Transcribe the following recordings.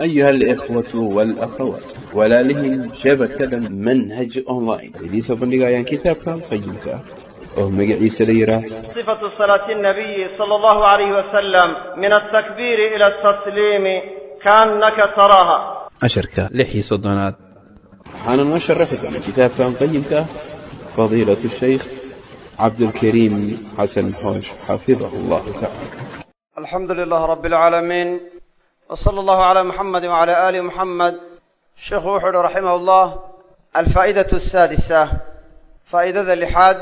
أيها الإخوة والأخوات walaalihii shabakada manhaj online idiin soo bandhigayaan kitaabkan qayimka ah oo magaciisa la yidhaah صفة صلاة النبي صلى الله عليه وسلم من التكبير إلى التسليم كأنك تراها casharka lix iyo soddonaad waxaana noo sharaxi doona kitaabkan qayimka ah fadiilatu shaykh cabdulkariim xasan xoosh xafidahu allahu tacala الحمد لله رب العالمين وصلى الله على محمد وعلى آل محمد الشيخ وحد رحمه الله الفائدة السادسة فائدة اللحاد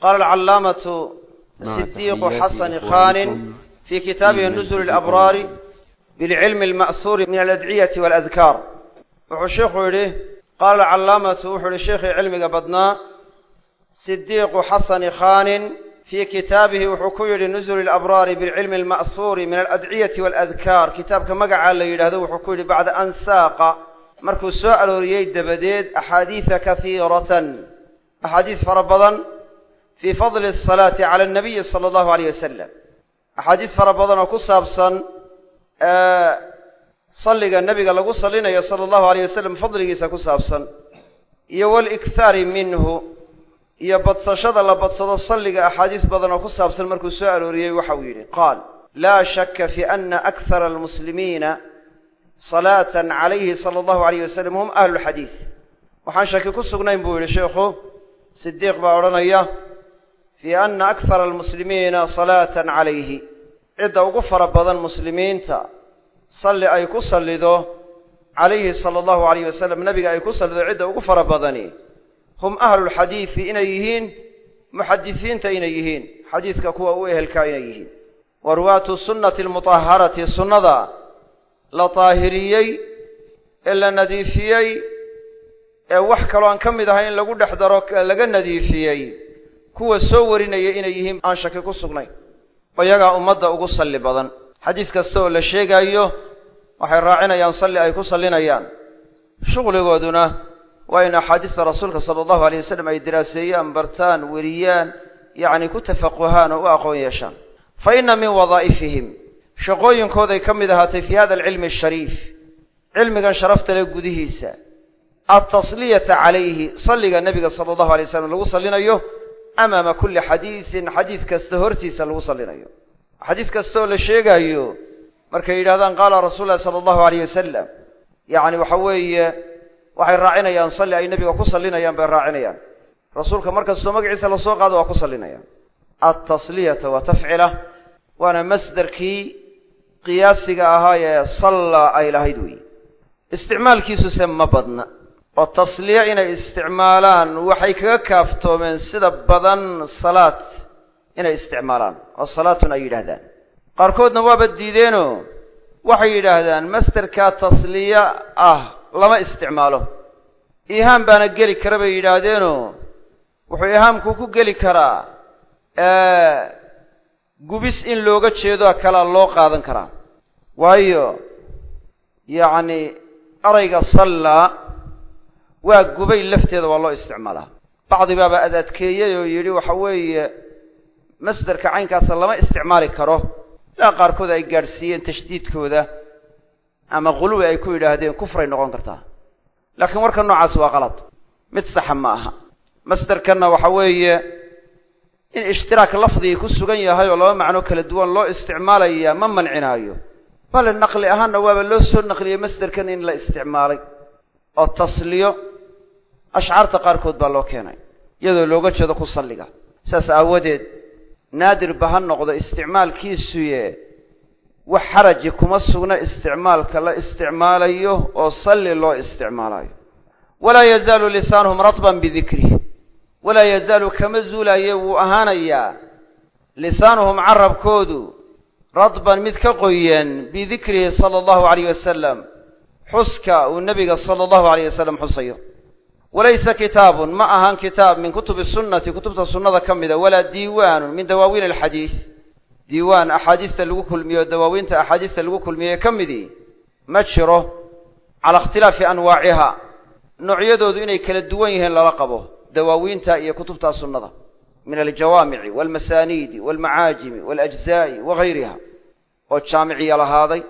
قال العلامة صديق حسن خان في كتابه نزل الأبرار بالعلم المأثور من الأدعية والأذكار وحو الشيخ يقول قال العلامة وحو الشيخ علم قبضنا صديق حسن خان في كتابه وحكير نزل الأبرار بالعلم المأثور من الأدعية والأذكار كتاب كما قال يهده وحكير بعد أن ساق مركو سؤال رييد دبديد أحاديث كثيرة أحاديث فربضا في فضل الصلاة على النبي صلى الله عليه وسلم أحاديث فربضا وكسابصا آه صلق النبي قال له صلينا صلى الله عليه وسلم فضله سكسابصا يوال إكثار منه iyo badsashada la badsado salliga axaadiis badan oo ku saabsan markuu soo arooriyey waxa uu yidhi qaal laa shaka fi ana akhara almuslimiina salaatan calayhi sala allahu alayh wasalam hum ahlu lxadiid waxaan shaki ku sugnayn buu yidhi sheikhu sidiiq baa odhanaya fi ana akhara almuslimiina salaatan calayhi. Cidda ugu fara badan muslimiinta salli ay ku sallido calayhi sala allahu alayh wasalam nabiga ay ku sallido cidda ugu fara badani hum ahlulxadiidi inay yihiin muxadisiinta inay yihiin. Xadiidka kuwa u ehelkaa inay yihiin. Wa ruwaatu sunnati almutaharati sunnada la daahiriyey ee la nadiifiyey ee wax kaloo aan ka mid ahay in lagu dhex daro laga nadiifiyey kuwa soo warinaya inay yihiin aan shaki ku sugnayn. Oo iyagaa ummadda ugu salli badan. Xadiis kasta oo la sheegaayo waxay raacinayaan salli ay ku sallinayaan. Shuqligooduna waa in axaadiista rasuulka sala allahu alayh wasalam ay diraaseeyaan bartaan weriyaan yacni ku tafaquhaan oo u aqoon yeeshaan. Fa inna min wadaa'ifihim shaqooyinkooday ka mid ahaatay fi hada alcilmi ashariif cilmigan sharafta leh gudihiisa. Altasliyata calayhi salliga nebiga sala allahu alay wasalam lagu sallinayo amaama kulli xadiisin xadiid kasta hortiisa lagu sallinayo. Xadiid kasta oo la sheegaayo markay yidhahdaan qaala rasuulu llahi sala allahu alayh wasalam yacni waxa weeye waxay raacinayaan salli ay nebiga ku sallinayaan bay raacinayaan. Rasuulka markastoo magaciisa la soo qaado waa ku sallinayaan. Altasliyata waa tafcila waana masderkii qiyaasiga ahaa ee salla ay lahayd weyi isticmaalkiisu se ma badna. Oo tasliya inay isticmaalaan waxay kaga kaaftoomeen sida badan salaad inay isticmaalaan oo salaatun ay yidhaahdaan. Qaarkoodna waaba diideenoo waxay yidhaahdaan masderkaa tasliya ah lama isticmaalo. Ihaam baana geli kara bay yidhaahdeenoo. Wuxuu ihaamku ku geli karaa gubis in looga jeedo kalaa loo qaadan karaa. Waayo yacni erayga sallaa waa gubay lafteeda waa loo isticmaalaa. Bacdi baaba ad adkeeyey oo yidhi waxa weeye masderka caynkaasa lama isticmaali karo. Ilaa qaarkood ay gaadhsiiyeen tashdiidkooda ama khuluwi ay ku yidhaahdeen kufray noqon kartaa. Laakiin warka noocaasi waa qalad. Mid saxa ma aha. Masderkanna waxa weeye in ishtiraak lafdigii ku sugan yahay oo laba macno kala duwan loo isticmaalaya ma mancinaayo bale naqli ahaanna waaba loo soo naqliyey masderkan in la isticmaalay oo tasliyo. Ashcaarta qaarkood baa loo keenay iyadoo looga jeedo ku salliga. Saas aawadeed naadir ba ha noqdo isticmaalkiisuye wax xaraji kuma sugna isticmaalka la isticmaalayo oo salli loo isticmaalayo. Walaa yazaalu lisaanuhum ratban bidikrih walaa yazaalu kama zuulaye wuu ahaanayaa lisaanuhum carabkoodu radban mid ka qoyan bidikrihi sala allahu alayh wasalam xuska uu nebiga sala allahu alayh wasalam xusayo. Walaysa kitaabun ma ahan kitaab min kutubi sunnati kutubta sunnada ka mida walaa diiwaanun min dawaawiin alxadiid diiwaan axaadiista lagu kulmiyo dawaawiinta axaadiista lagu kulmiyey ka midii ma jiro cala ikhtilaafi anwaaciha. Noocyadoodu inay kala duwan yihiin lala qabo dawaawiinta iyo kutubta sunnada min aljawaamici waalmasaaniidi waalmacaajimi waalajzaa'i wagayriha oo jaamiciya lahaaday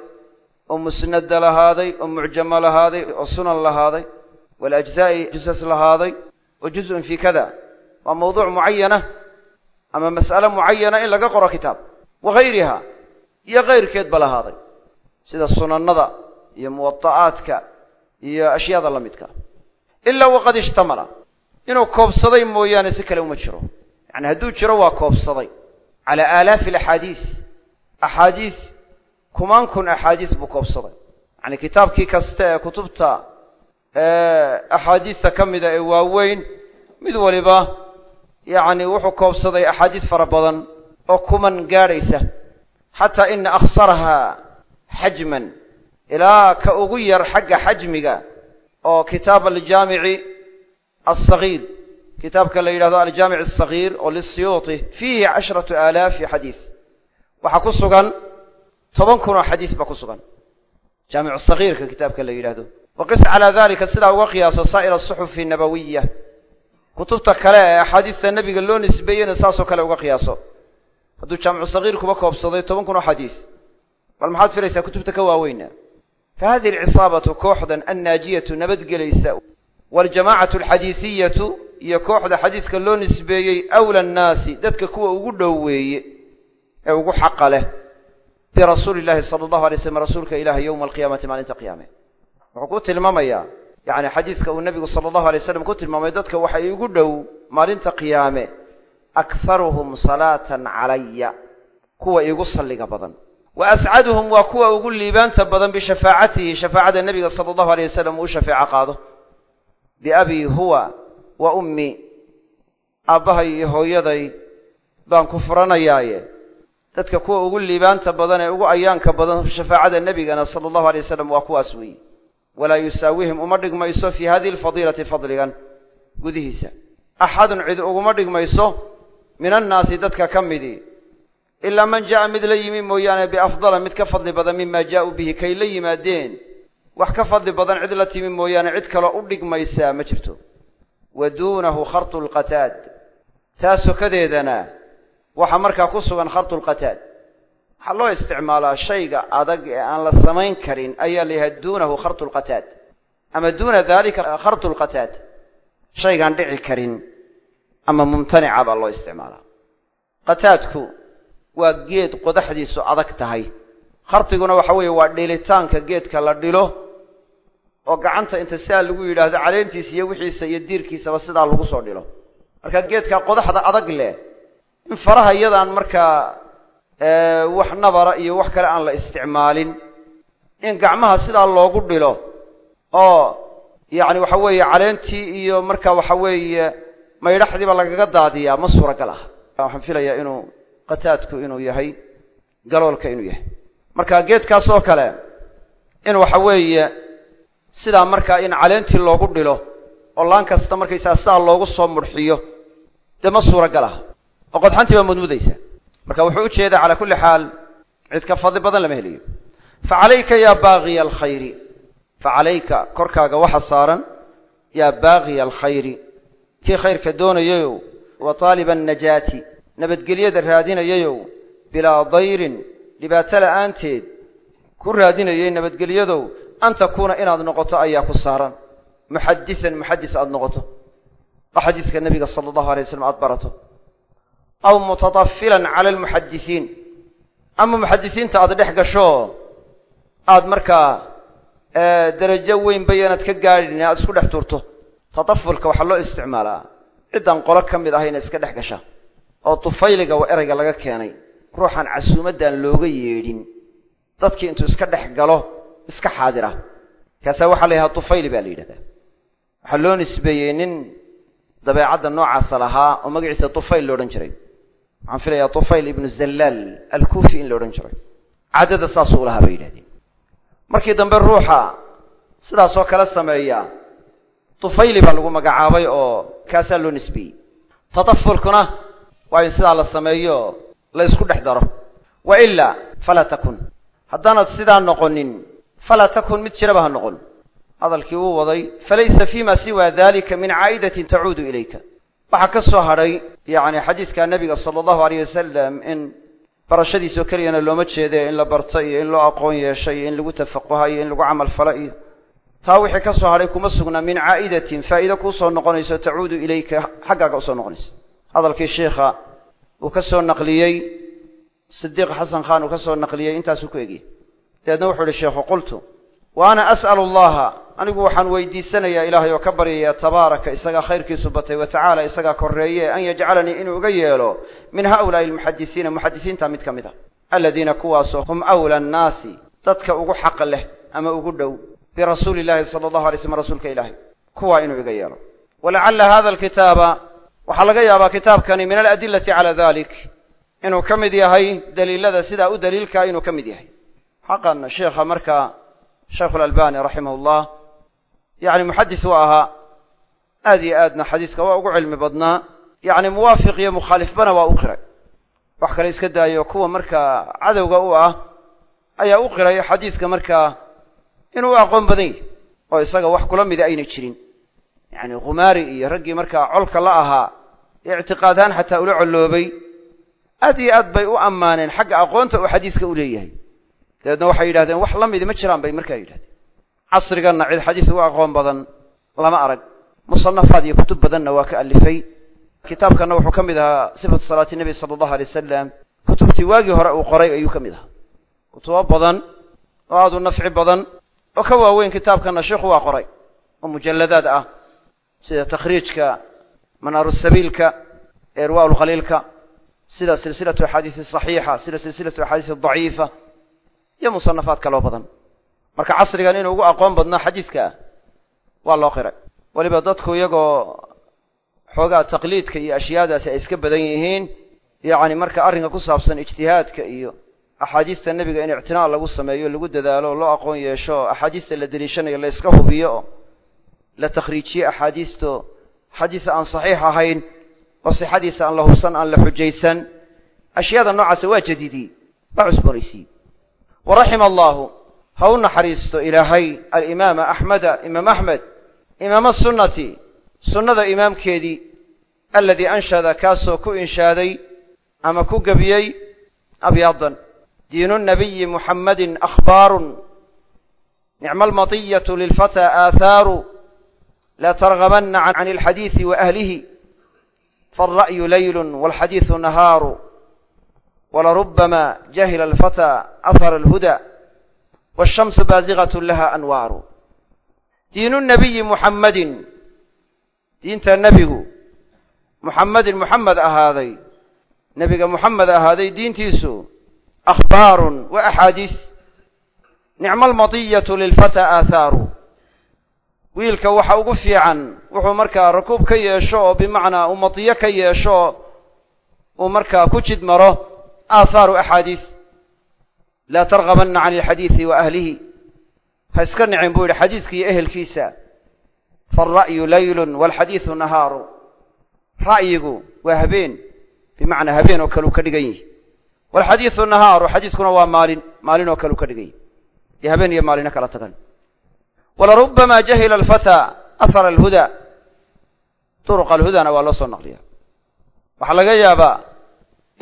oo musnada lahaaday oo mucjamo lahaaday oo sunan lahaaday walajzaa'i jusas lahaaday oo juzun fii kada waa mawduuc mucayana ama mas'ale mucayana in laga qoro kitaab wagayriha iyo kayrkeedba lahaaday sida sunanada iyo muwada'aadka iyo ashyaada la midka. Ilaa waqad ishtamala. Inuu koobsaday mooyaane si kale uma jiro. Yani hadduu jiro waa koobsaday. Cala aalaafi alaxaadiis. Axaadiis kumaan kun axaadiis buu koobsaday. Yani kitaabkii kasta ee kutubta axaadiista ka mida ee waaweyn mid waliba yacni wuxuu koobsaday axaadiis fara badan oo kuman gaadhaysa xataa ina aksaraha xajman ilaa ka ugu yar xagga xajmiga oo kitaab aljaamici alsagiir kitaabka la yidhahdo aljaamic asagiir oo lisiyuuti fiihi cashratu aalaafi xadiis. Waxaa ku sugan toban kun oo xadiis baa ku sugan. Jaamicu sagiirka kitaabka la yidhahdo. Waqis calaa dalika sidaa uga qiyaaso saa'ir asuxufi nabawiya kutubta kale ee axaadiista nebiga loo nisbeeyeyna saasoo kale uga qiyaaso hadduu jaamicu sagiir kuba koobsaday toban kun oo xadiis bal maxaad filaysaa kutubta ka waaweyna? Fa hadihi alcisaabatu kooxdan annaajiyatu nabadgelaysa waljamaacatu alxadiisiyatu iyo kooxda xadiiska loo nisbeeyey awla annaasi dadka kuwa ugu dhow weeye ee ugu xaqa leh birasuuli llahi sala allahu alay slam rasuulka ilahi yowma alqiyaamati maalinta qiyaame. Wuxuu ku tilmaamayaa yani xadiiska uu nebigu sala allahu alay slam ku tilmaamay dadka waxay igu dhow maalinta qiyaame akharuhum salaatan calaya kuwa iigu salliga badan. Wa ascaduhum waa kuwa ugu liibaanta badan bishafaacatihi shafaacada nebiga sala allahu alay wasalam uu shafeeco qaado. Biabii huwa wa ummi aabbahay iyo hooyaday baan ku furanayaaye. Dadka kuwa ugu liibaanta badan ee ugu ayaanka badan shafaacada nebigana sala allahu alay wasalam waa kuwaas weeye walaa yusaawihim uma dhigmayso fii hadihi alfadiilati fadligan gudihiisa. Axadun cid uguma dhigmayso min annaasi dadka ka midii ilaa man jaa'a mid la yimi mooyaane biafdala mid ka fadli badan mima jaa'uu bihi kay la yimaadeen. Wax ka fadli badan cid la timi mooyaane cid kaloo u dhigmaysaa ma jirto. Wa duunahu khartu lqataad taa sokadeedana waxaa markaa ku sugan khartu lqataad waxaa loo isticmaalaa shayga adag ee aan la samayn karin ayaa la yidhaha duunahu khartu lqataad ama duuna dalika khartu lqataad shaygaan dhici karin ama mumtanica baa loo isticmaalaa. Qataadku waa geed qodaxdiisu adag tahay. Khartiguna waxa weeye waa dhilitaanka geedka la dhilo oo gacanta inta sidaa lagu yidhaahdo caleentiisa iyo wixiisa iyo diirkiisaba sidaa lagu soo dhilo. Marka geedka qodaxda adag leh in faraha iyadaan markaa wax nabara iyo wax kale aan la isticmaalin in gacmaha sidaa loogu dhilo oo yacni waxa weeye caleentii iyo marka waxa weeye maydhaxdiiba lagaga daadiyaa ma suuragal ah waxaan filayaa inuu qataadku inuu yahay galoolka inuu yahay. Marka geedkaas oo kale in waxa weeye sidaa markaa in caleentii loogu dhilo oo laan kasta markaysaa sidaa loogu soo mudxiyo dee ma suuragal ah oo qodxantii baa mudmudaysa. Marka wuxuu u jeedaa calaa kulli xaal cid ka fadli badan lama helayo fa calayka yaa baaqiya alkhayri fa calayka korkaaga waxa saaran yaa baaqiya alkhayri kii khayrka doonayayow wa taaliba annajaati nabadgelyada raadinayayow bilaa dayrin dhibaato la'aanteed ku raadinayay nabadgelyadow an takuuna inaad noqoto ayaa ku saaran. Muxadisan muxadis aada noqoto. Oo xadiiska nebiga sala allahu alay waslam aada barato. Aw mutatafilan cala almuxadisiin ama muxadisiinta aada dhex gasho aada markaa derajo weynba yanaad ka gaadhin aada isku dhex turto tatafulka waxaa loo isticmaalaa ciddaan qolo ka mid ahayna iska dhex gasha. Oo tufayliga waa erayga laga keenay. Ruuxaan casuumaddaan looga yeedhin. Dadkii intuu iska dhex galo iska xaadira. Kaasaa waxaa la yidhaha tufayli baa la yidhahdaa. Waxaa loo nisbeeyey nin dabeecadda noocaasa lahaa oo magaciisa tufayl lo odhan jiray. Waxaan filayaa tufayl ibnu zallaal alkuufi in la odhan jiray. Caadada saasuu lahaa bay yidhahdeen. Markii dambe ruuxa sidaasoo kale sameeya tufayli baa lagu magacaabay oo kaasaa loo nisbeeyey tatafulkuna waa in sidaa la sameeyo la isku dhex daro wa ilaa falaa takun haddaanad sidaa noqonin falaa takun mid jiraba ha noqon hadalkii uu waday falaysa fima siwa dalika min caa'idatin tacuudu ilayka waxaa ka soo hadhay yacni xadiidka nebiga sala allahu alayh wasalam in barashadiisoo keliyana looma jeede in la barto iyo in loo aqoon yeesho iyo in lagu tafaquha iyo in lagu camal falo iyo taa wixii ka soo hadhay kuma sugna min caa'idatin faa'iide kuusoo noqonayso tacuudu ilayka xaggaaga u soo noqonayso. Hadalkii sheikha uu ka soo naqliyey sidiiq xasan khan uu ka soo naqliyey intaasuu ku egiyey dabeedna wuxuu ihi sheikhu qultu wa ana as'alu allaha anigu waxaan weydiisanayaa ilaahay oo ka baryayaa tabaaraka isagaa khayrkiisu batay wa tacaala isagaa korreeye an yajcalanii inuu iga yeelo min haulaai almuxadisiina muxadisiinta mid ka mid a aladiina kuwaasoo hum awla annaasi dadka ugu xaq leh ama ugu dhow birasuuli illahi sala allahu alay slm rasuulka ilaahay. Kuwaa inuu iga yeelo. Walacalla hada alkitaaba waxaa laga yaabaa kitaabkani min aladillati cala dalik inuu ka mid yahay daliilada sidaa u daliilkaa inuu ka mid yahay. Xaqan sheekha markaa sheekhu alalbani raximah llah yacni muxadis u ahaa aad iyo aadna xadiiska waa ugu cilmi badnaa yacni muwaafiq iyo mukhaalifbana waa u qiray. Wax kale iska daayo kuwa markaa cadowga u ah ayaa u qiray xadiiska markaa inuu aqoon badan yahy oo isaga wax kula mida ayna jirin. Yacni khumaari iyo raggii markaa colka la ahaa ictiqaadhaan xataa ula colloobay aad iyo aad bay u ammaaneen xagga aqoonta uu xadiiska u leeyahay. Dabeedna waxay yidhahdeen wax la midi ma jiraan bay markaa yidhahdeen casriganna cid xadiis ugu aqoon badan lama arag. Musanafaad iyo kutub badanna waa ka alifay kitaabkanna wuxuu ka mid ahaa sifatu salaati nebi sala allahu alay wasalam kutubtii waagii hore uu qoray ayuu ka mid ahaa. Kutubo badan oo aada u nafci badan oo ka waaweyn kitaabkanna sheikhu waa qoray oo mujalladaad ah sida takhriijka manaaru sabiilka eerwaa lkhaliilka sida silsilatu axaadiisi saxiixa sida silsilatu axaadiisi daciifa iyo musanafaad kaloo badan. Marka casrigan inuu ugu aqoon badnaa xadiiska ah waa loo qiray. Weliba dadku iyagoo xoogaa taqliidka iyo ashyaadaasi ay iska badan yihiin yacni marka arrinka ku saabsan ijtihaadka iyo axaadiista nebiga in ictinaa lagu sameeyo lagu dadaalo loo aqoon yeesho oo axaadiista la deliishanayo la iska hubiyo oo la takhriijiyo axaadiisto xadiis aan saxiix ahayn oo sixadiisa aan la hubsan aan la xujaysan ashyaada noocaasa waa jadiidiyey waa cusboonaysiiyey wa raxima allahu ha u naxariisto ilaahay alimaama axmeda imaam axmed imaama sunnati sunnada imaamkeedii aladii anshada kaasoo ku inshaaday ama ku gebiyey abyaadan diinu nabiyi muxammadin akhbaarun nicma almatiyatu lilfataa aahaaru laa targabanna can alxadiidi wa ahlihi. Faalra'yu leylu walxadiidu nahaaru walarubama jahila alfataa ahara alhuda waashamsu baasigatun laha anwaaru diinu nabiyi muxammadin diinta nebigu muxammadin muxamed ahaaday. Nebiga muxamed ahaaday diintiisu akhbaarun wa axaadiis nicma almatiyatu lilfataa aahaaru wiilka waxa ugu fiican wuxuu markaa rakuub ka yeesho oo bimacnaa uu matiyo ka yeesho uu markaa ku jid maro aahaaru axaadiis laa targabanna can alxadiidi wa ahlihi ha iska nicin buu yidhi xadiiska iyo ehelkiisa faalra'yu leylun waalxadiidu nahaaru ra'yigu waa habeen bimacnaa habeen oo kale u ka dhigan yihi waalxadiidu nahaaru xadiiskuna waa maalin maalin oo kale u ka dhigan yihi dee habeen iyo maalino kala tagan. Walarubama jahila alfataa ahara alhudaa duruqa alhudaana waa loo soo naqliya waxaa laga yaabaa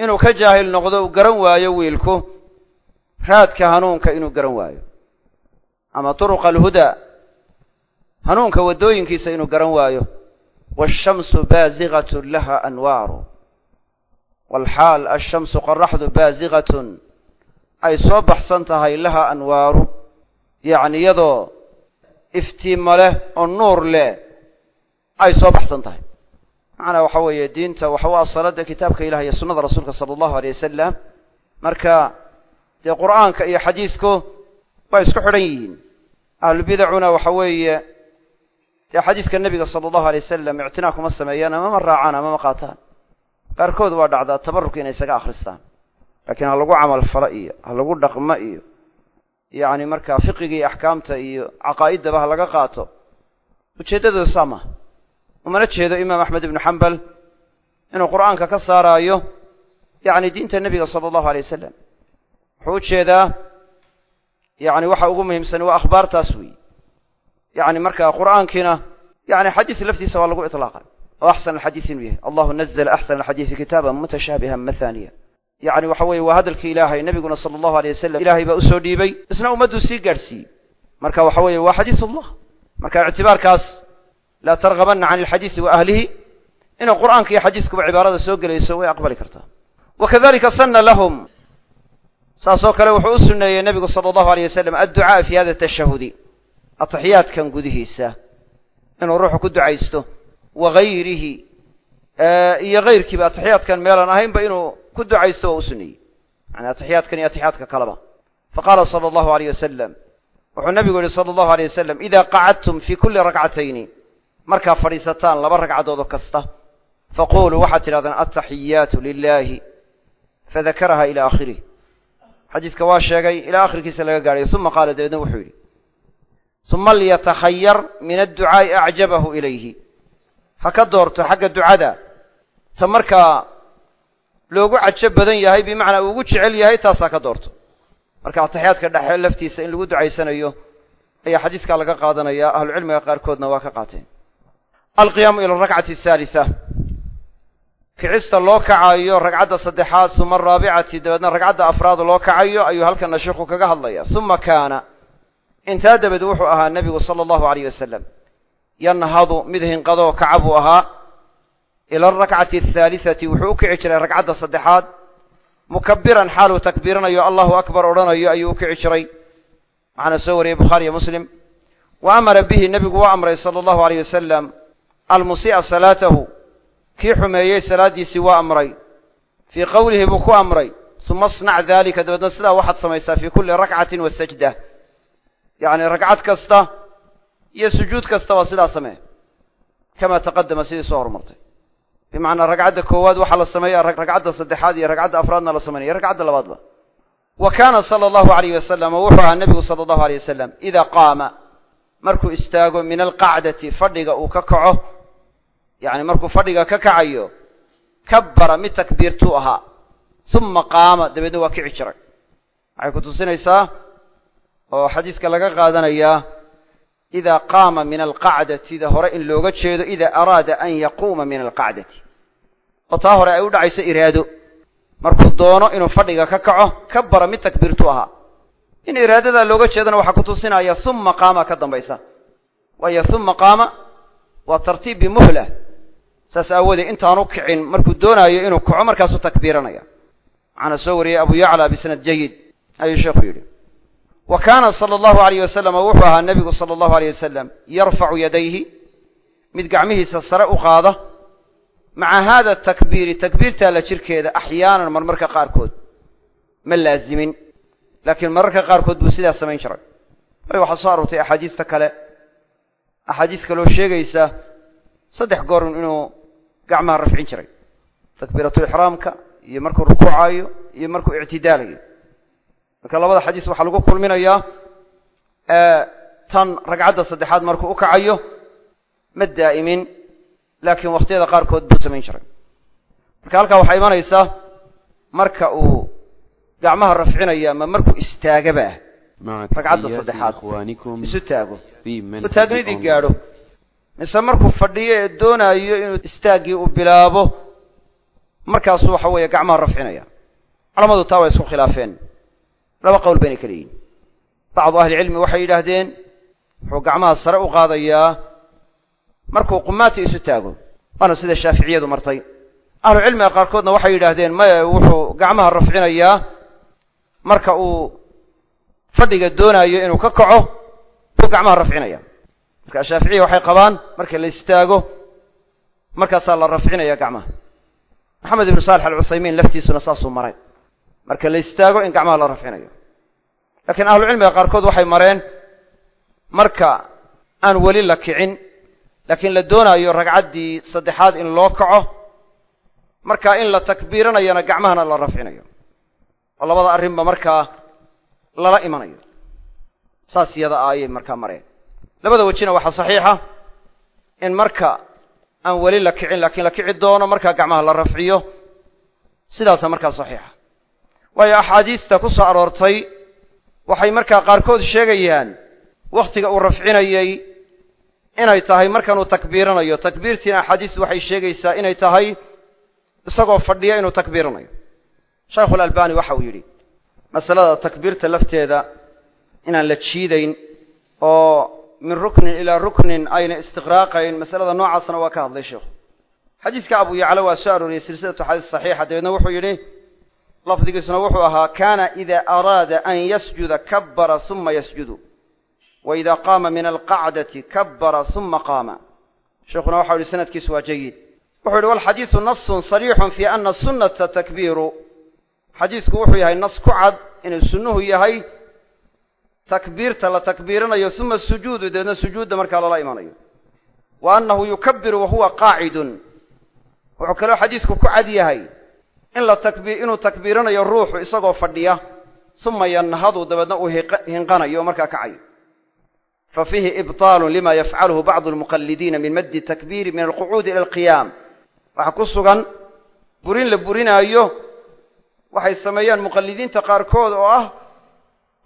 inuu ka jaahil noqdo uu garan waayo wiilku raadka hanuunka inuu garan waayo. Ama duruqa alhudaa hanuunka waddooyinkiisa inuu garan waayo. Waashamsu baasigatun laha anwaaru walxaal ashamsu qoraxdu baasigatun ay soo baxsan tahay laha anwaaru yacni iyadoo iftiima leh oo nuur leh ay soo baxsan tahay macnaa waxa weeye diinta waxa u asalada kitaabka ilah iyo sunnada rasuulka sala allahu aleyh wasalam marka dee qur'aanka iyo xadiisku waa isku xidhan yihiin ahlubidacuna waxa weeye dee xadiiska nebiga sala allahu alay wasalam ictinaa kuma sameeyaan ama ma raacaan ama ma qaataan qaarkood waa dhacdaa tabarruki inay isaga akhristaan. Laakiin ha lagu camal falo iyo ha lagu dhaqmo iyo yacni markaa fiqiga iyo axkaamta iyo caqaa'iddaba ha laga qaato. Ujeeddadooda saa maha umana jeedo imaam axmed ibnu xambal inuu qur'aanka ka saaraayo yacni diinta nebiga sala allahu alay wasalam wuxuu u jeedaa yacni waxa ugu muhiimsan waa akhbaartaas weyi yacni markaa qur'aankiina yani xadiis laftiisa waa lagu iطlaaqay oo axsan alxadiis inuu yahay allahu nazla axsan alxadiisi kitaaban mutashaabihan mathaniya yacni waxa weeye waa hadalkii ilaahay nebiguna sala allahu alay wasalam ilaahay baa u soo dhiibay isna ummadduu sii gaadhsiiyey marka waxa weeye waa xadiisullah marka ictibaarkaas laa targabanna can alxadiisi wa ahlihi inay qur'aanka iyo xadiiskuba cibaarada soo gelayso way aqbali kartaa wa kadalika sanna lahum saasoo kale wuxuu u suneeyey nebigu sala allahu aleyh wasalam adducaa fi hada tashahudi ataxiyaadkan gudihiisa inuu ruuxu ku ducaysto wa gayrihi iyo kayrkiiba atixiyaadkan meelaan ahaynba inuu ku ducaysto waa u suneeyey yani atixiyaadkan iyo atixiyaadka kaleba. Faqaala sala allahu aleyh wasalam wuxuu nebigu yihi sala allahu aleyh wasalam ida qacadtum fi kuli rakcatayni. Markaa fadhiisataan laba ragcadood oo kasta faquluu waxaad tidhahdaan altaxiyaatu lilahi fadakaraha ila aakhirih xadiiska waa sheegay ilaa akhirkiisa laga gaadhay uma qaala dabeedna wuxuu yidhi uma liyatakhayar min adducaa'i acjabahu ilayhi ha ka doorto xagga ducada. Ta markaa loogu cajo badan yahay bimacnaa uu ugu jecel yahay taasaa ka doorto. Marka ataxiyaadka dhexe laftiisa in lagu ducaysanayo ayaa xadiiskaa laga qaadanaya ahlucilmiga qaarkoodna waa ka qaateen. Alqiyaamu ila arakcati ahaalisa kicista loo kacayo ragcadda saddexaad uma araabicati dabeedna ragcadda afraad loo kacayo ayuu halkana sheikhu kaga hadlaya uma kaana. Intaa dabeed wuxuu ahaa nebigu sala allahu aleyh wasalam yanhadu mid hinqadoo kaca buu ahaa ila arakcati athaalisati wuxuu u kici jiray ragcadda saddexaad. Mukabiran xaaluu takbiiranayo allahu akbar odhanayo ayuu u kici jiray. Waxaana soo wariyey bukhaariyo muslim. Wa amara bihi nebigu waa amray sala allahu aleyh wasalam almusii'a salaatahu. Kii xumeeyey salaaddiisii waa amray. Fii qowlihi buu ku amray uma asnac daalika dabeedna sidaa waxaad samaysaa fii kulli rakcatin wa sajda. Yacni ragcad kasta iyo sujuud kastaba sidaa samee. Kamaa taqadama sidii soo horumartay. Bimacnaa ragcadda koowaad waxaa la sameeya ragcadda saddexaad iyo ragcadda afraadna la samaynaya ragcadda labaadba. Wa kaana sala allahu alayh wasalam wuxuu ahaa nebigu sala allahu aleyh wasalam idaa qaama markuu istaago min alqacdati fadhiga uu ka kaco yacni markuu fadhiga ka kacayo kabbara mid takbiirtuu ahaa. Uma qaama dabeedna waa kici jiray. Waxay ku tusinaysaa oo xadiiska laga qaadanayaa idaa qaama min alqacdatida hore in looga jeedo idaa araada an yaquuma min alqacdati oo taa hore ay u dhacayso iraado markuu doono inuu fadhiga ka kaco kabbara mid takbiirtuu ahaa in iraadadaa looga jeedana waxaa ku tusinaya uma qaama ka dambaysa waayo uma qaama waa tartiib bimuhla saas aawoodee intaanu kicin markuu doonaayo inuu kaco markaasuu takbiiranaya waxaana soo wariyey abu yacla bisanad jayid ayuu sheekhu yidhi wa kaana sala allahu alayh wasalam wuxuu ahaa nebigu sala allahu aleyh wasalam yarfacu yadayhi mid gacmihiisa sare u qaada. Maca haada takbiiri takbiirtaa la jirkeeda axyaanan marmarka qaarkood ma laazimin. Laakiin mararka qaarkood buu sidaa samayn jiray. Way waxaa soo aroortay axaadiista kale. Axaadiis kaloo sheegaysa saddex goorun inuu gacmaha rafcin jiray. Takbiiratulixraamka iyo markuu rukuucayo iyo markuu ictidaalayo marka labada xadiis waxaa lagu kulminayaa tan ragcadda saddexaad markuu u kacayo ma daa'imin laakiin wakhtiyada qaarkood buu samayn jiray. Marka halkaa waxaa imanaysaa marka uu gacmaha rafcinaya ma markuu istaagaba ragcadda saddexaad. isu taago. u taagnidii gaadho mise markuu fadhiyo ee doonaayo inuu istaaggii uu bilaabo markaasuu waxa weeye gacmaha rafcinaya. Culamadu taa waa isku khilaafeen laba qowl bayna kala yihiin bacdu ahlicilmi waxay yidhaahdeen wuxuu gacmaha sare u qaadayaa markuu qumaati isu taago waana sida shaaficiyadu martay. Ahlucilmiga qaarkoodna waxay yidhaahdeen maya wuxuu gacmaha rafcinayaa marka uu fadhiga doonaayo inuu ka kaco buu gacmaha rafcinaya marka shaaficiya waxay qabaan marka la istaago markaasaa la rafcinaya gacmaha. Maxamed ibnu saalex alcuthaymiin laftiisuna saasuu maray marka la istaago in gacmaha la rafcinayo. Laakiin ahlucilmiga qaarkood waxay mareen marka aan weli la kicin laakiin la doonaayo ragcaddii saddexaad in loo kaco marka in la takbiiranayana gacmahana la rafcinayo. Oo labada arrinba markaa lala imanayo. Saas yada a ayay markaa mareen. Labada wejina waxaa saxiixa in marka aan weli la kicin laakiin la kici doono markaa gacmaha la rafciyo. Sidaasa markaa saxiixa waayo axaadiista ku soo aroortay. Waxay markaa qaarkood sheegayaan wakhtiga uu rafcinayey inay tahay markanuu takbiiranayo. Takbiirtiina axaadiistu waxay sheegaysaa inay tahay isagoo fadhiya inuu takbiiranayo. Shaykhu lalbani waxa uu yidhi masalada takbiirta lafteeda inaan la jiidayn oo min ruknin ilaa ruknin ayna istiqraaqayn. Masalada noocaasna waa ka hadlay sheikhu. Xadiiska abu yacla waa soo arooriyey silsilatu xadiis saxiixa dabeedna wuxuu yidhi lafdigiisuna wuxuu ahaa kana ida araada an yasjuda kabbara huma yasjudu. Wa ida qaama min alqacdati kabbara huma qaama. Sheikhuna waxau yihi sanadkiisu waa jayid wuxuu yihi walxadiidu nasun sariixun fi ana sunata takbiiru. Xadiisku wuxuu yahay nas ku cad inuu sunnuhu yahay takbiirta la takbiiranayo uma sujuudu deedna sujuudda markaa lala imanayo wa annahu yukabiru wahuwa qaacidun. Wuxuu kaloo xadiisku ku cad yahay in la takbi inuu takbiiranayo ruuxu isagoo fadhiya uma yanhadu dabeedna uu hinqanayo markaa kacayo. Fa fiihi ibطaalu lima yafcaluhu bacdu lmuqalidiina min maddi takbiiri min alqucuudi ila alqiyaam. Waxaa ku sugan burin la burinaayo waxay sameeyaan muqalidiinta qaarkood oo ah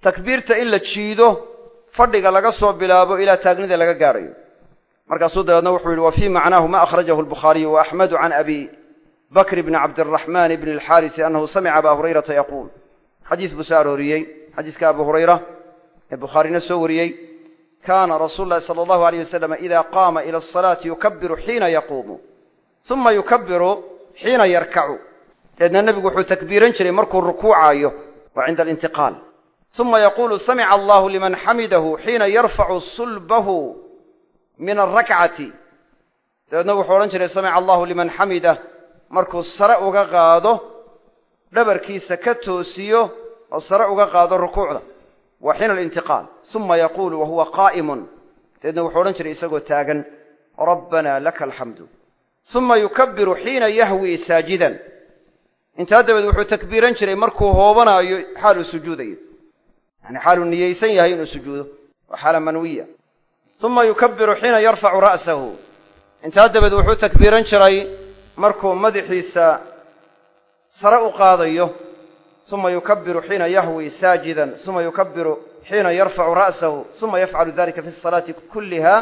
takbiirta in la jiido fadhiga laga soo bilaabo ilaa taagnida laga gaadhayo markaasuu dabeedna wuxuu yihi wa fii macnaahu ma akhrajahu albukhaariyu wa axmedu can abi bakr bni cabdiraxman bni alxaarisi annahu samica aba hurayrata yaquul xadiis buu soo arooriyey. Xadiiska abu hurayra ee bukhaarina soo wariyey. Kana rasuulu llahi sala allahu alayh wasalam ida qaama ila asalaati yukabiru xiina yaquumu. Uma yukabiru xiina yarkacu. Deedna nebigu wuxuu takbiiran jiray markuu rukuucaayo. Wa cinda alintiqaal. Uma yaqulu samica allahu liman xamidahu xiina yarfacu sulbahu min alrakcati dabeedna wuxuu odhan jiray samica allahu liman xamidah markuu sare uga qaado dhabarkiisa ka toosiyo oo sare uga qaado rukuucda wa xiina alintiqaal. Uma yaquulu wahuwa qaa'imun. Dabeedna wuxuu odhan jiray isagoo taagan rabbana laka alxamdu uma yukabiru xiina yahwi saajidan. Intaa dabeed wuxuu takbiiran jiray markuu hoobanaayo xaaluu sujuudayo. Yani xaaluu niyeysan yahay inuu sujuudo. Waa xaala manwiya. Uma yukabiru xiina yarfacu ra'sahu. Intaa dabeed wuxuu takbiiran jiray markuu madaxiisa sare u qaadayo uma yukabiru xiina yahwi saajidan uma yukabiru xiina yarfacu ra'sahu uma yafcalu dalika fi asalaati kulliha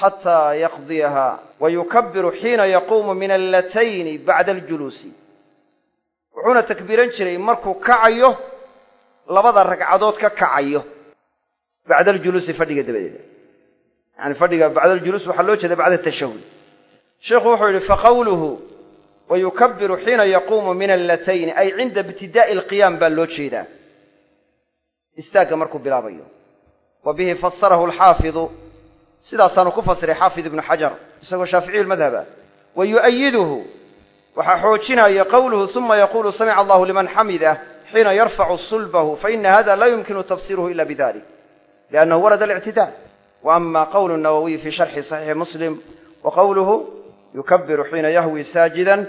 xataa yaqdiyaha. Wa yukabiru xiina yaquumu min allatayni bacda aljuluusi. Wuxuuna takbiiran jiray markuu kacayo labada ragcadood ka kacayo. Bacda aljuluusi fadhiga dabadeeda yani fadhiga bacda aljuluus waxaa loo jeeda bacda tashahud sheikhu wuxuu yihi faqawluhu wa yukabiru xiina yaquumu min allatayni ay cinda ibtidaa'i alqiyaam baa loo jeedaa. Istaagga markuu bilaabayo. Wa bihi fasarahu alxaafidu. Sidaasaanu ku fasiray xaafid ibnu xajar isagoo shaaficiyu madhaba wa yu'ayiduhu waxaa xoojinaya qowluhu uma yaqulu samica allahu liman xamidah xiina yarfacu sulbahu faina hada laa yumkinu tafsiruhu ila bidalik liannahu warada alictidaal wa ama qowlu nawowiy fi sharxi saxiixi muslim wa qowluhu yukabiru xiina yahwi saajidan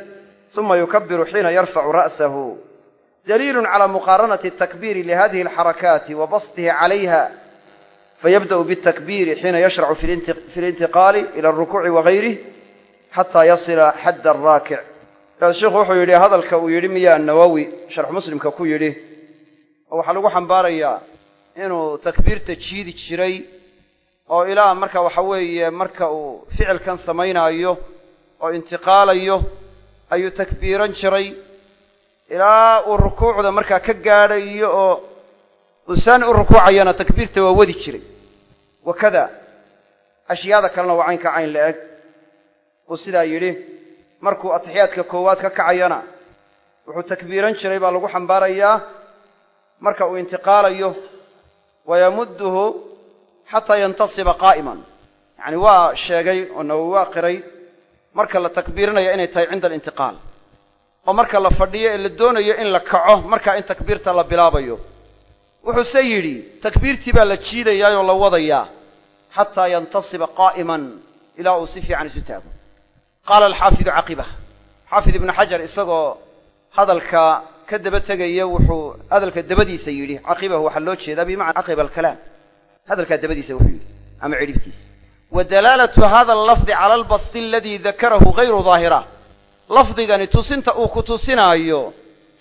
uma yukabiru xiina yarfacu ra'sahu daliilu cala muqaaranati atakbiiri lihadihi alxarakaati wa bastihi calayha fayabda'u bitakbiiri xiina yashracu fi lintiqaali ila alrukuuci wagayrih xataa yasila xadda araakic sheikhu wuxuu yidhi hadalka uu yidhi miyaa nawowi sharx muslimka ku yidhi oo waxaa lagu xambaarayaa inuu takbiirta jiidi jiray oo ilaa marka waxa weeye marka uu ficilkan samaynaayo oo intiqaalayo ayuu takbiiran jiray. Ilaa uu rukuucda markaa ka gaadhayo oo usaani u rukuucayana takbiirta waa wadi jiray. Wakada ashyaada kalena waa caynka cayn la eg. Uu sidaa yidhi markuu atixiyaadka koowaad ka kacayana wuxuu takbiiran jiray baa lagu xambaarayaa. Marka uu intiqaalayo wayamudduhu xataa yantasiba qaa'iman. Yacani waa sheegay oo nawowi waa qiray marka la takbiirinaya inay tahay cinda alintiqaal. Oo marka la fadhiyo ee la doonayo in la kaco markaa in takbiirta la bilaabayo. Wuxuuse yidhi takbiirtii baa la jiidayaa oo la wadayaa xataa yantasiba qaa'iman ilaa uu si fiican isu taago. Qaala alxaafidu caqibah xaafid ibnu xajar isagoo hadalka ka daba tegaya wuxuu hadalka dabadiisa yidhi. Caqibahu waxaa loo jeedaa bimacna caqiba alkalaam. Hadalkaa dabadiisa wuxuu yidhi ama cidhibtiisa wa dalaalatu hada allafdi cala albasti aladii dakarahu gayru daahira lafdigani tusinta uu ku tusinaayo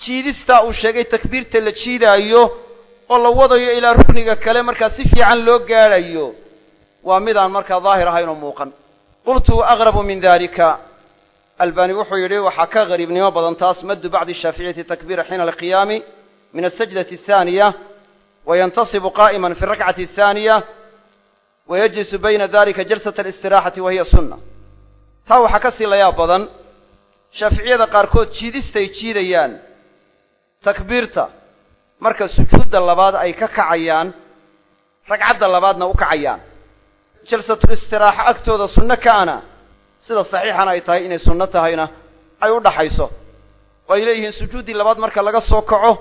jiidistaa uu sheegay takbiirta la jiidaayo oo la wadayo ilaa rukniga kale markaa si fiican loo gaadhayo waa midaan markaa daahir ahayn oo muuqan. Qultu aqrabu min dalika albani wuxuu yidhi waxaa ka gariibnimo badan taas maddu bacdi shaaficiyati takbiira xiina alqiyaami min asajdati athaaniya wayantasibu qaa'iman fi arakcati athaaniya wayajlisu bayna dalika jalsata alistiraxati wa hiya sunna taa waxaa ka sii layaab badan shaaficiyada qaarkood jiidistay jiidayaan takbiirta marka sujuudda labaad ay ka kacayaan ragcadda labaadna u kacayaan jalsatul istiraaxa agtooda sunno kaana sida saxiixana ay tahay inay sunno tahayna ay u dhaxayso ay leeyihiin sujuuddii labaad marka laga soo kaco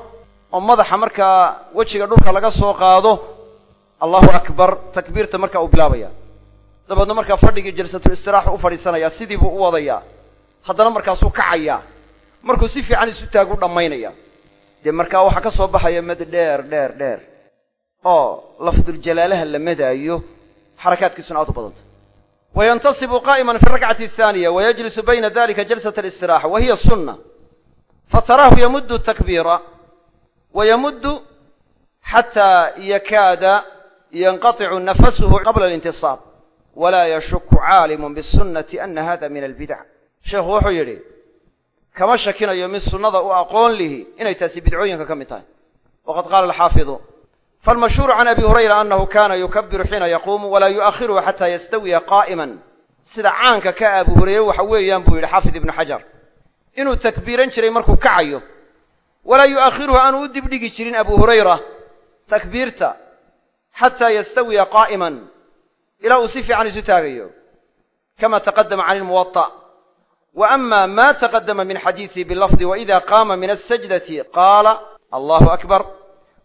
oo madaxa markaa wejiga dhulka laga soo qaado allahu akbar takbiirta markaa uu bilaabaya. Dabeedna markaa fadhigii jalsatul istiraaxa u fadhiisanayaa sidii buu u wadayaa haddana markaasuu kacayaa markuu si fiican isu taagu dhammaynaya. Dee markaa waxaa ka soo baxaya mad dheer dheer dheer. Oo lafduljalaalaha la madaayo xarakaadkiisuna aad u badanta. Wayantasibu qaa'iman fi arakcati athaaniya wayajlisu bayna dalika jalsata alistiraxa wa hiya sunna. Fataraahu yamuddu takbiira wayamuddu xataa yakaada yanqaticu nafasuhu qabla alintisaab walaa yashuku caalimun bisunnati ana hada min albidac sheekhu wuxuu yidhi kama shakinayo mid sunnada u aqoon lihi inay taasi bidcooyinka ka mid tahay waqad qaala alxaafidu falmashhuuru can abi hurayra annahu kana yukabiru xiina yaquumu walaa yu'akhiruhu xataa yastawiya qaa'iman sida caanka ka abu hureyre waxa weeyaan buu yidhi xaafid ibnu xajar inuu takbiiran jiray markuu kacayo walaa yu'akhiruhu aanu u dibdhigi jirin abu hurayra takbiirta xataa yastawiya qaa'iman ilaa uu si fiican isu taagayo kama taqadama can ilmuwaطa wa ama ma taqadama min xadiisi bilafdi waida qaama min asajdati qaala allahu akbar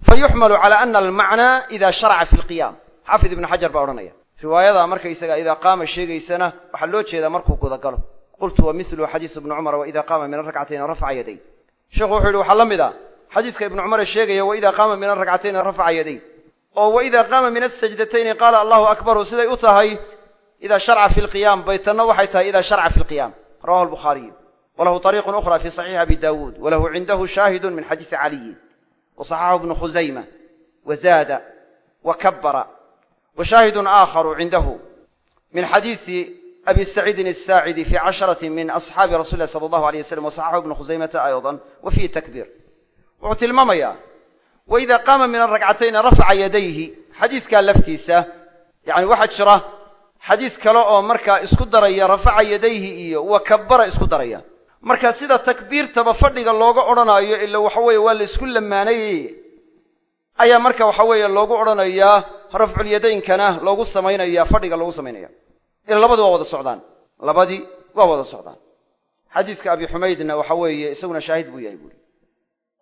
fayuxmalu cala ana almacnaa ida sharaca fi lqiyaam xaafid ibnu xajar baa odhanaya riwaayada markaysaga idaa qaama sheegaysana waxaa loo jeedaa markuu gudagalo qultu wa miluhu xadiisu ibni cumar waida qaama min arakcatayni rafaca yaday sheekhu wuxuu yidhi waxaa la mid a xadiiska ibnu cumare sheegaya waida qaama min arakcatayni rafaca yaday oo waida qaama min asajdatayni qaala allahu akbaru siday u tahay ida sharca fi lqiyaam baytanna waxay tahay ida sharca fi lqiyaam rawahu albukhaariyu walahu طariiqu ukhra fi saxiixi abi dawuud walahu cindahu shaahidu min xadiisi caliyin waصaxaxahu ibnu khusayma wazaada wakabara washaahidu aakharu cindahu min xadiisi abi saciidin asaacidi fi casharati min asxaabi rasuli lah sala allahu alay waslam wasaxaxahu ibnu khusaymata ayضa wa fiihi takbiir wuxuu tilmaamayaa waida qaama min arakcatayni rafaca yadayhi xadiiskaa laftiisa yani waxaa jira xadiis kale oo markaa isku daraya rafaca yadayhi iyo wa kabara isku daraya marka sida takbiirtaba fadhiga looga odhanaayo ila waxa weeye waa la isku lamaanayey ayaa marka waxa weeye loogu odhanayaa rafculyadaynkana loogu samaynaya fadhiga loogu samaynaya ila labadii waa wada socdaan labadii waa wada socdaan xadiiska abi xumaydna waxa weeye isaguna shaahid buu yahay buuri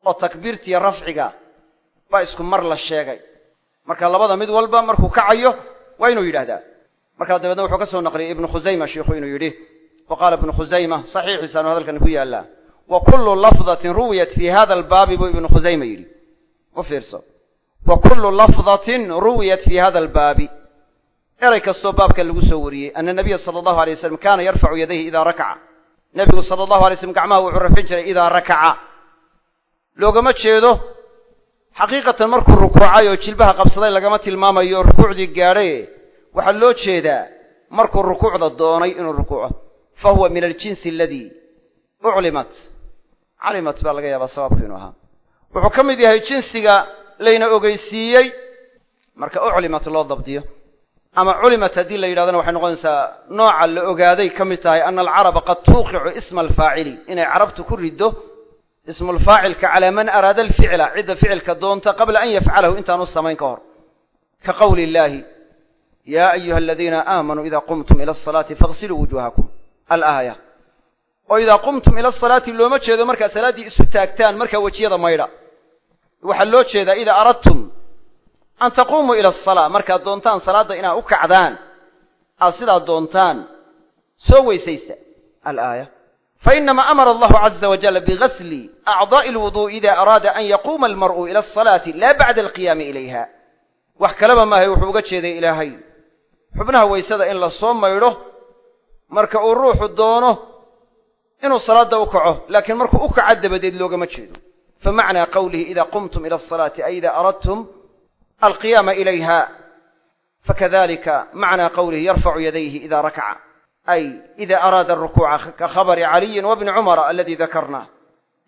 oo takbiirtiiyo rafciga baa isku mar la sheegay. Marka labada mid walba markuu kacayo waa inuu yidhahdaa markaa dabeedna wuxuu ka soo naqliyey ibnu khusayma shiikhu inuu yidhi. Wa qaala ibnu khusayma saxiixiisaanu hadalkan ku yaallaa wa kullu lafdatin ruwiyat fi hada albaabi buu ibnu khusayma yidhi. U fiirso. Wa kullu lafdatin ruwiyat fi hada albaabi. Eray kastoo baabkan lagu soo wariyey ana nabiya sala allahu alay waslam kaana yarfacu yadayhi idaa rakaca. Nebigu sala allahu alay slam gacmaha wuxuu rafin jiray idaa rakaca. Loogama jeedo xaqiiqatan markuu rukuucay oo jilbaha qabsaday lagama tilmaamayo rukuucdii gaadhay waxaa loo jeedaa markuu rukuucda doonay inuu rukuuco. Fa huwa min aljinsi aladii uclimat. Calimat baa laga yaabaa sawaabku inuu ahaa. Wuxuu ka mid yahay jinsiga layna ogeysiiyey. Marka uclimat loo dabdiyo ama culimat haddii la yidhahdana waxay noqonaysaa nooca la ogaaday ka mid tahay ana alcaraba qad tuuqicu isma alfaacili inay carabtu ku riddo ismulfaacilka calaa man araada alficla cidda ficilka doonta qabla an yafcalahu intaanu samayn ka hor. Ka qowli illaahi ya ayuha aladiina aamanuu ida qumtum ila asalaati faغsiluu wujuhakum alaaya oo idaa qumtum ila asalaati looma jeedo markaad salaaddii isu taagtaan markaa wejiyada maydha waxaa loo jeedaa idaa aradtum an taquumuu ila asalaa markaad doontaan salaadda inaad u kacdaan. Aad sidaad doontaan soo weysaysta. Alaaya amara allahu caza wajala bigasli acdaa'i alwuduءi ida araada an yaquuma almar'u ila asalaati laa bacda alqiyaami ilayha wax kaleba maahay wuxuu uga jeeday ilaahay xubnaha waysada in la soo maydho marka uu ruuxu doono inuu salaadda u kaco laakiin markuu u kaco dabadeed loogama jeedo famacnaa qowlihi ida qumtum ila asalaati ay ida aradtum alqiyaama ilayha fakadalika macnaa qowlihi yarfacu yadayhi ida rakaca ay ida araada arukuuca ka khabari caliyin wabni cumara aladi dakarnaa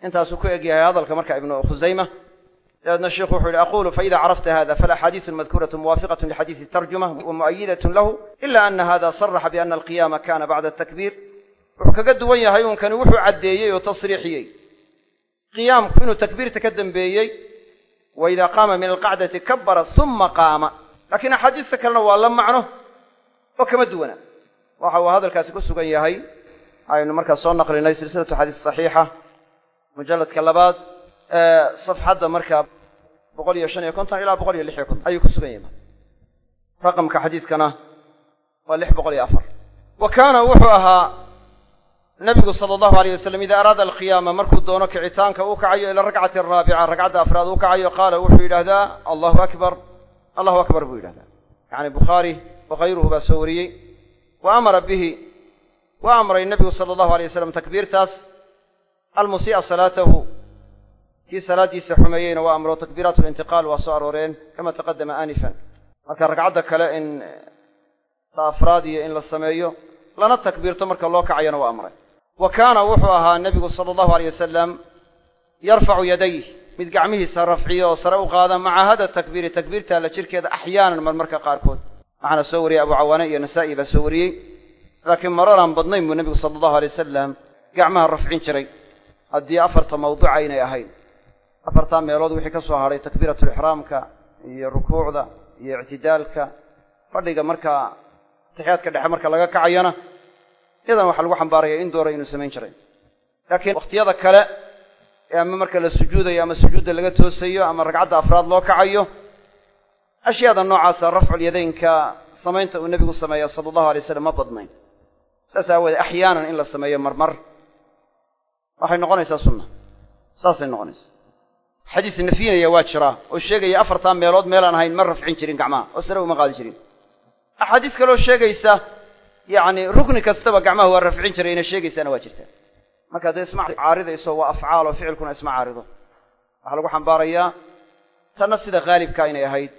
intaasuu ku eg yahay hadalka marka ibnu khusayma dabeedna sheikhu wuxu yihi aqulu faida carafta hada falaxaadiisu madkuuratu muwaafiqatu lixadiisi tarjuma wamu'ayidatun lahu ila ana hada saraxa biana alqiyaama kana bacda atakbiir wuxuu kaga duwan yahay unkani wuxuu caddeeyey oo tasriixiyey qiyaamku inuu takbiirta ka dambeeyey wa idaa qaama min alqacdati kabara uma qaama lakiin axaadiista kalena waa la macno oo kama duwana waxa uu hadalkaasi ku sugan yahay aynu markaa soo naqlinay silsilatu xadiis saxiixa mujalladka labaad safxadda markaa boqol iyo shan iyo konton ilaa boqol iyo lix iyo konton ayuu ku sugan yahay. Raqamka xadiidkana waa lix boqol iyo afar. Wa kaana wuxuu ahaa nabigu sala allahu alayh wasalam idaa araada alqiyaama markuu doono kicitaanka uu kacayo ila rakcati araabica ragcadda afraad uu kacayo qaala wuxuu yidhahdaa allahu akbar allahu akbar buu yidhahdaa yani bukhaari wakayruhu baa soo wariyey wa amara bihi. Waa amray nabigu sala allahu alay wasalam takbiirtaas. Almusii'a salaatahu. Kii salaaddiisa xumeeyeyna waa amro takbiiraat lintiqaal waa soo arooreen kama taqadama aanifan. Marka ragcadda kale in ta afraad iyo in la sameeyo lana takbiirto marka loo kacayana waa amray. Wa kaana wuxuu ahaa nebigu sala allahu aleyh wasalam yarfacu yadayh mid gacmihiisa rafciyo oo sare u qaada maca hada takbiiri takbiirta alla jirkeeda axyaanan marmarka qaarkood waxaana soo wariyey? Abu cawaane iyo nasaa'i baa soo wariyey. Laakiin mararaan badnayn buu nebigu sala allahu alay wasalam gacmaha rafcin jiray. Haddii afarta mawduuca aynay ahayn afartaa meelood wixii ka soo hadhay takbiiratulixraamka iyo rukuucda iyo ictidaalka. Fadhiga markaa atixiyaadka dhexe marka laga kacayana iyadan waxaa lagu xambaaraya in doora inuu samayn jiray. Laakiin wakhtiyada kale ee ama marka la sujuudayo ama sujuudda laga toosayo ama ragcadda afraad loo kacayo ashyaada noocaasa rafculyadaynka samaynta uu nebigu sameeya sala allahu alay slam ma badnayn. Saas aawoodee axyaanan in la sameeyo marmar. Waxay noqonaysaa sunna. Saasay noqonaysaa. Xadiis nafyinaya waa jiraa oo sheegaya afartaa meelood meelaan ahayn ma rafcin jirin gacmaha oo sare uma qaadi jirin. Axaadiis kaloo sheegaysa yacni rukni kastaba gacmaha waa rafcin jiray ina sheegaysaana waa jirtaa marka dee isma caaridayso waa afcaal oo ficilkuna isma caarido. Waxaa lagu xambaarayaa tanna sida haalibka inay ahayd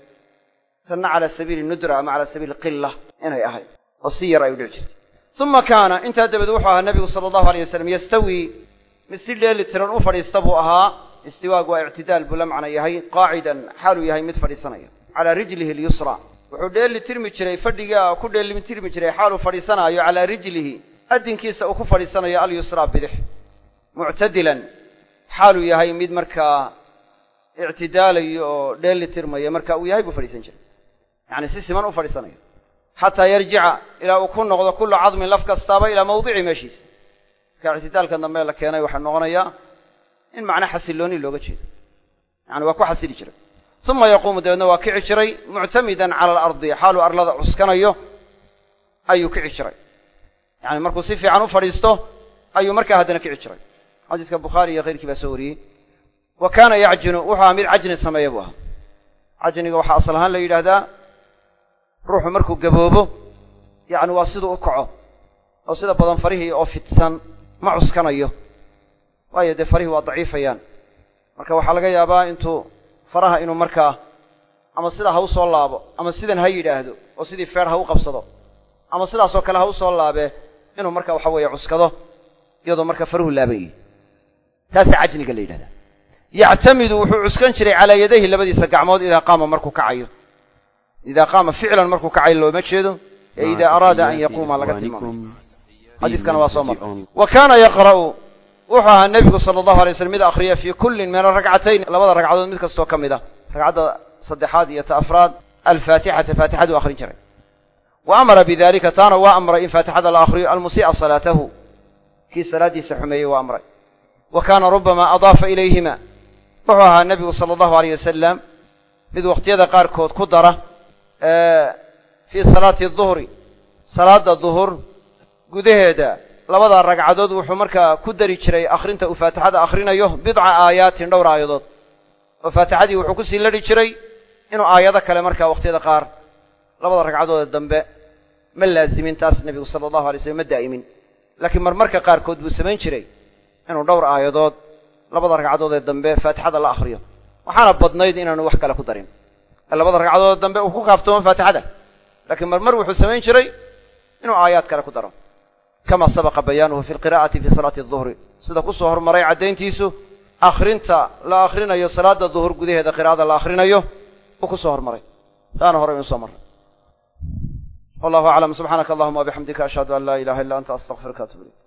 tanna cala sabiili nudra ama cala sabiili qilla inay ahayd. oo si yar ay u dhici jirtay uma kaana intaa dabadeed wuxuu ahaa nebigu sala allahu alay wasalam yastawii mid si dheeli tiran u fadhiista buu ahaa. Istiwaagu waa ictidaal buu la macno yahay qaacidan xaaluu yahay mid fadhiisanaya. Calaa rijlihi alyusra. Wuxuu dheeli tirmi jiray fadhiga ku dheeli tirmi jiray xaaluu fadhiisanaayo calaa rijlihi. Addinkiisa uu ku fadhiisanayo alyusraa bidix. Muctadilan xaaluu yahay mid markaa ictidaalayo oo dheeli tirmaya marka uu yahay buu fadhiisan jiray yacni si siman u fadhiisanayo. Xataa yarjica ilaa uu ku noqdo kullu cadmin laf kastaaba ilaa mawdici meeshiisa. Marka ictidaalka dambe la keenay waxaa noqonayaa in macna xasilooni looga jeedo. Yani waa ku xasili jiray. Uma yaquumu dabeedna waa kici jiray muctamidan cala alardi xaaluu arlada cuskanayo ayuu kici jiray. Yani markuu si fiican u fadhiisto ayuu markaa haddana kici jiray. Xadiiska bukhaari iyo keyrkii baa soo wariyey. Wa kaana yacjinu wuxuu ahaa mid cajni sameeya buu ahaa. Cajniga waxaa asal ahaan la yidhaahdaa ruuxu markuu gaboobo yacni waa siduu u kaco. Oo sida badan farihii oo fidsan ma cuskanayo. Waayo dee farihii waa daciifayaan. Marka waxaa laga yaabaa intuu faraha inuu markaa ama sidaa ha u soo laabo ama sidan ha yidhaahdo oo sidii feer ha u qabsado ama sidaasoo kale ha u soo laabee inuu marka waxa weeye cuskado iyadoo marka faruhu laabayay taasaa cajniga la yidhahdaa. Yactamidu wuxuu cuskan jiray calaa yadayhi labadiisa gacmood idaa qaama markuu kacayo idaa qaama ficlan markuu kacayo looma jeedo ee idaa araada an yaquuma laga tilmaamayo xadiiskana waa soo mara wa kaana yaqra'u wuxuu ahaa nebigu sala allahu alay slam mid akhriya fii kullin min aragcatayn labada ragcadood mid kastoo ka mid a ragcadda saddexaad iyo ta afraad alfaatixata faatixadu akhrin jiray wa amara bidalika taana waa amray in faatixada la akhriyo almusii'a salaatahu kii salaaddiisa xumeeyey waa amray wa kaana rubama adaafa ilayhima wuxuu ahaa nebigu sala allahu alayh wasalam mid wakhtiyada qaarkood ku dara fii salaati duhri salaada duhur gudaheeda labada ragcadood wuxuu markaa ku dari jiray akhrinta uu faatixada akhrinayo bidca aayaatin dhowr aayadood. Oo faatixadii wuxuu ku sii ladhi jiray inuu aayado kale markaa wakhtiyada qaar labada ragcadoodee dambe ma laazimin taas nebigu sala allahu alay slam ma daa'imin. Laakiin marmarka qaarkood buu samayn jiray inuu dhowr aayadood labada ragcadood ee dambe faatixada la akhriyo. Waxaana badnayd inaanu wax kale ku darin labada ragcadood dambe uu ku kaaftoomo faatixada laakiin marmar wuxuu samayn jiray inuu aayaad kale ku daro. Kama sabaqa bayaanuhu fi lqira'ati fi salaati duhri sida ku soo hormaray caddayntiisu akrinta la akrinayo salaada duhur gudaheeda qira'ada la akrinayo uu ku soo hormaray. Taana hore inu soo marray wallahu aclam subxaanaka allahuma wabixamdika ashhadu an laa ilaha illa anta astaqfiruka atub ilayk